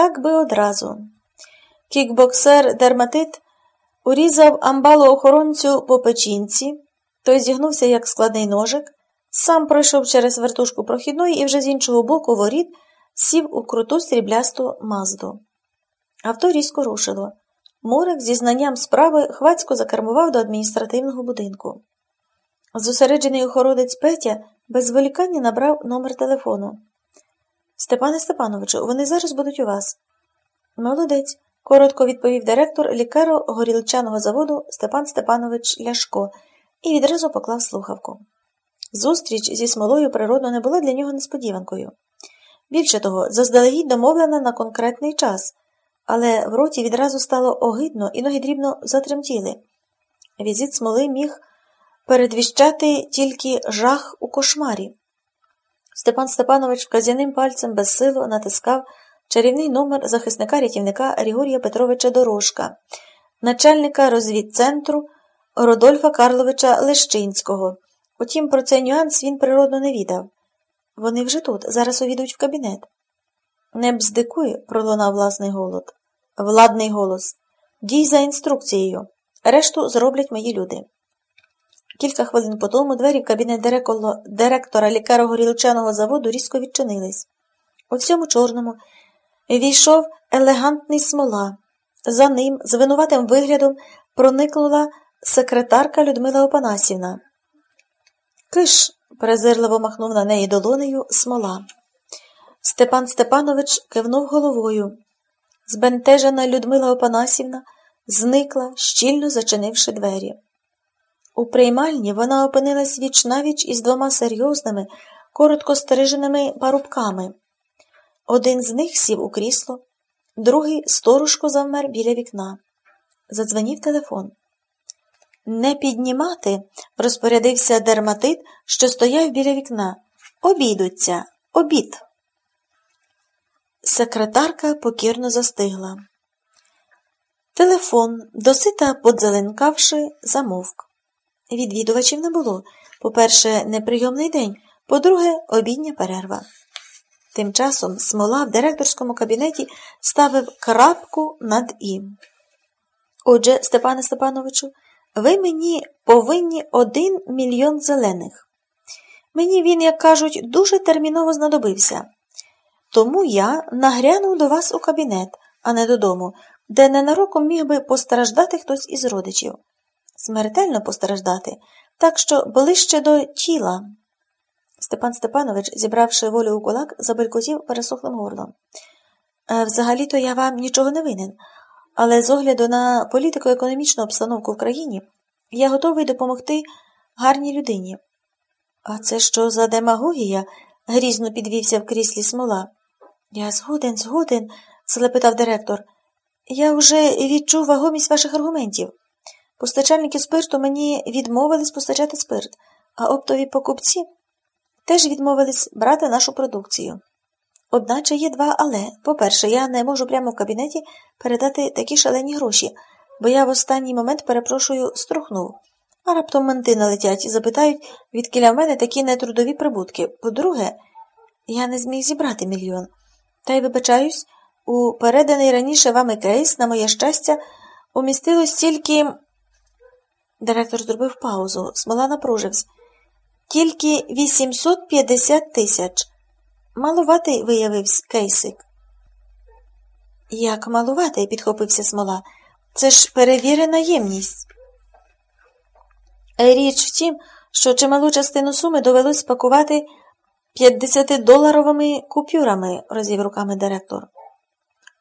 так би одразу. Кікбоксер дерматит урізав амбалу охоронцю по печінці, той зігнувся, як складний ножик, сам пройшов через вертушку прохідної і вже з іншого боку воріт сів у круту сріблясту мазду. Авто різко рушило. Мурик зі знанням справи хвацько закермував до адміністративного будинку. Зосереджений охородець Петя без зволікання набрав номер телефону. Степане Степановичу, вони зараз будуть у вас. Молодець, коротко відповів директор лікаро горілчаного заводу Степан Степанович Ляшко і відразу поклав слухавку. Зустріч зі смолою природно не була для нього несподіванкою. Більше того, заздалегідь домовлена на конкретний час, але в роті відразу стало огидно і ноги дрібно затремтіли. Візит смоли міг передвіщати тільки жах у кошмарі. Степан Степанович вказяним пальцем безсило натискав чарівний номер захисника рятівника Григорія Петровича Дорожка, начальника розвідцентру Родольфа Карловича Лещинського. Утім, про цей нюанс він природно не відав. Вони вже тут, зараз увійдуть в кабінет. Не бздикуй, пролунав власний голод. Владний голос. Дій за інструкцією. Решту зроблять мої люди. Кілька хвилин по тому двері в кабінет директора лікаро-горілчаного заводу різко відчинились. У всьому чорному війшов елегантний смола. За ним, з винуватим виглядом, проникнула секретарка Людмила Опанасівна. Киш, презирливо махнув на неї долонею смола. Степан Степанович кивнув головою. Збентежена Людмила Опанасівна зникла, щільно зачинивши двері. У приймальні вона опинилась віч навіч із двома серйозними, коротко стриженими парубками. Один з них сів у крісло, другий сторожко завмер біля вікна. Задзвонів телефон. Не піднімати, розпорядився дерматит, що стояв біля вікна. Обідуться, обід. Секретарка покірно застигла. Телефон, досита подзеленкавши, замовк. Відвідувачів не було. По-перше, неприйомний день, по-друге, обідня перерва. Тим часом смола в директорському кабінеті ставив крапку над ім. Отже, Степане Степановичу, ви мені повинні один мільйон зелених. Мені він, як кажуть, дуже терміново знадобився. Тому я нагрянув до вас у кабінет, а не додому, де ненароком міг би постраждати хтось із родичів смертельно постраждати, так що ближче до тіла. Степан Степанович, зібравши волю у кулак, забелькотів пересохлим горлом. «Е, взагалі-то я вам нічого не винен, але з огляду на політико-економічну обстановку в країні я готовий допомогти гарній людині. А це що за демагогія? грізно підвівся в кріслі смола. Я згоден, згоден, слепитав директор. Я вже відчув вагомість ваших аргументів. Постачальники спирту мені відмовились постачати спирт, а оптові покупці теж відмовились брати нашу продукцію. Одначе є два але. По-перше, я не можу прямо в кабінеті передати такі шалені гроші, бо я в останній момент, перепрошую, струхнув. А раптом менти налетять і запитають, відкіля в мене такі нетрудові прибутки. По-друге, я не зміг зібрати мільйон. Та й вибачаюсь, у переданий раніше вами кейс, на моє щастя, умістилось тільки. Директор зробив паузу. Смола напружився. Тільки 850 тисяч. Малуватий виявився кейсик. Як малуватий, підхопився смола. Це ж перевірена ємність. Річ в тім, що чималу частину суми довелось спакувати 50-доларовими купюрами, розвів руками директор.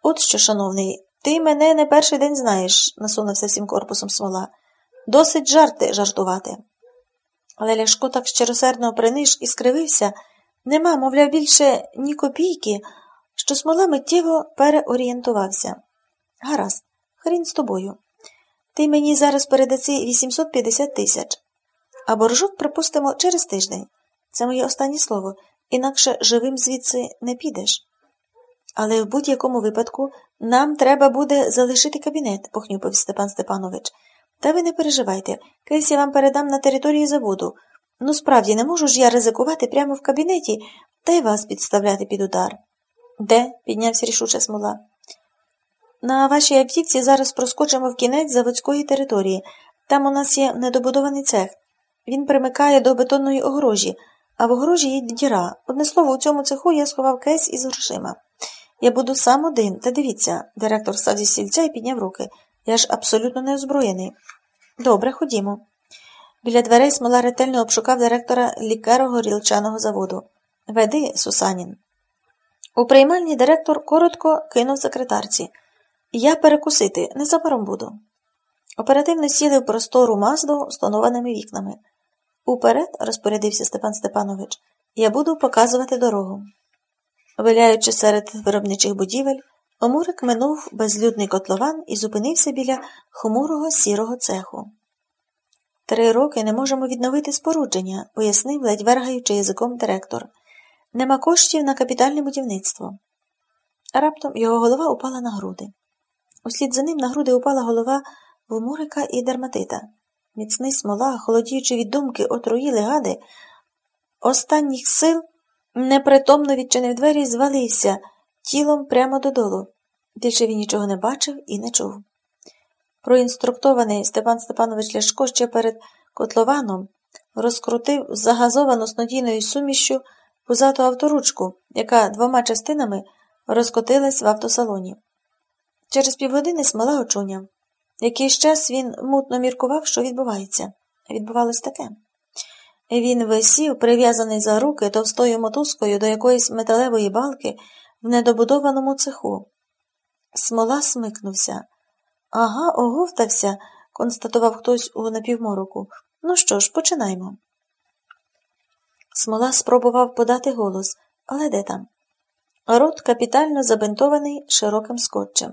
От що, шановний, ти мене не перший день знаєш, насунувся всім корпусом смола. Досить жарти жартувати. Але Ляшко так щиросердно приниж і скривився нема, мовляв, більше ні копійки, що смола миттєво переорієнтувався. Гаразд, хрін з тобою. Ти мені зараз передаси 850 тисяч, а боржок, припустимо, через тиждень. Це моє останнє слово, інакше живим звідси не підеш. Але в будь-якому випадку нам треба буде залишити кабінет, похнюпив Степан Степанович. Та ви не переживайте, кейс я вам передам на території заводу. Ну, справді, не можу ж я ризикувати прямо в кабінеті та й вас підставляти під удар. Де? піднявся рішуче смола. На вашій автівці зараз проскочимо в кінець заводської території. Там у нас є недобудований цех. Він примикає до бетонної огорожі, а в огорожі є діра. Одне слово, у цьому цеху я сховав кейс із грошима. Я буду сам один, та дивіться, директор став зі стільця і підняв руки. Я ж абсолютно не озброєний. Добре, ходімо. Біля дверей смола ретельно обшукав директора лікаро-горілчаного заводу. Веди, Сусанін. У приймальні директор коротко кинув секретарці. Я перекусити, незабаром буду. Оперативно сіли в простору мазду з тонованими вікнами. Уперед, розпорядився Степан Степанович, я буду показувати дорогу. Виляючи серед виробничих будівель, Омурик минув безлюдний котлован і зупинився біля хмурого сірого цеху. Три роки не можемо відновити спорудження, пояснив, ледь вергаючи язиком директор. Нема коштів на капітальне будівництво. Раптом його голова упала на груди. Услід за ним на груди упала голова Вомурика і дерматита. Міцний смола, холодіючи від думки, отруїли гади, останніх сил непритомно відчинив двері і звалився тілом прямо додолу. Більше він нічого не бачив і не чув. Проінструктований Степан Степанович Ляшко ще перед котлованом розкрутив загазовану снодійною сумішю пузату авторучку, яка двома частинами розкотилась в автосалоні. Через півгодини смола очуняв. Якийсь час він мутно міркував, що відбувається. Відбувалось таке. Він висів, прив'язаний за руки товстою мотузкою до якоїсь металевої балки в недобудованому цеху. Смола смикнувся. Ага, оговтався, констатував хтось у напівмороку. Ну що ж, починаймо. Смола спробував подати голос, але де там? Рот капітально забинтований широким скотчем.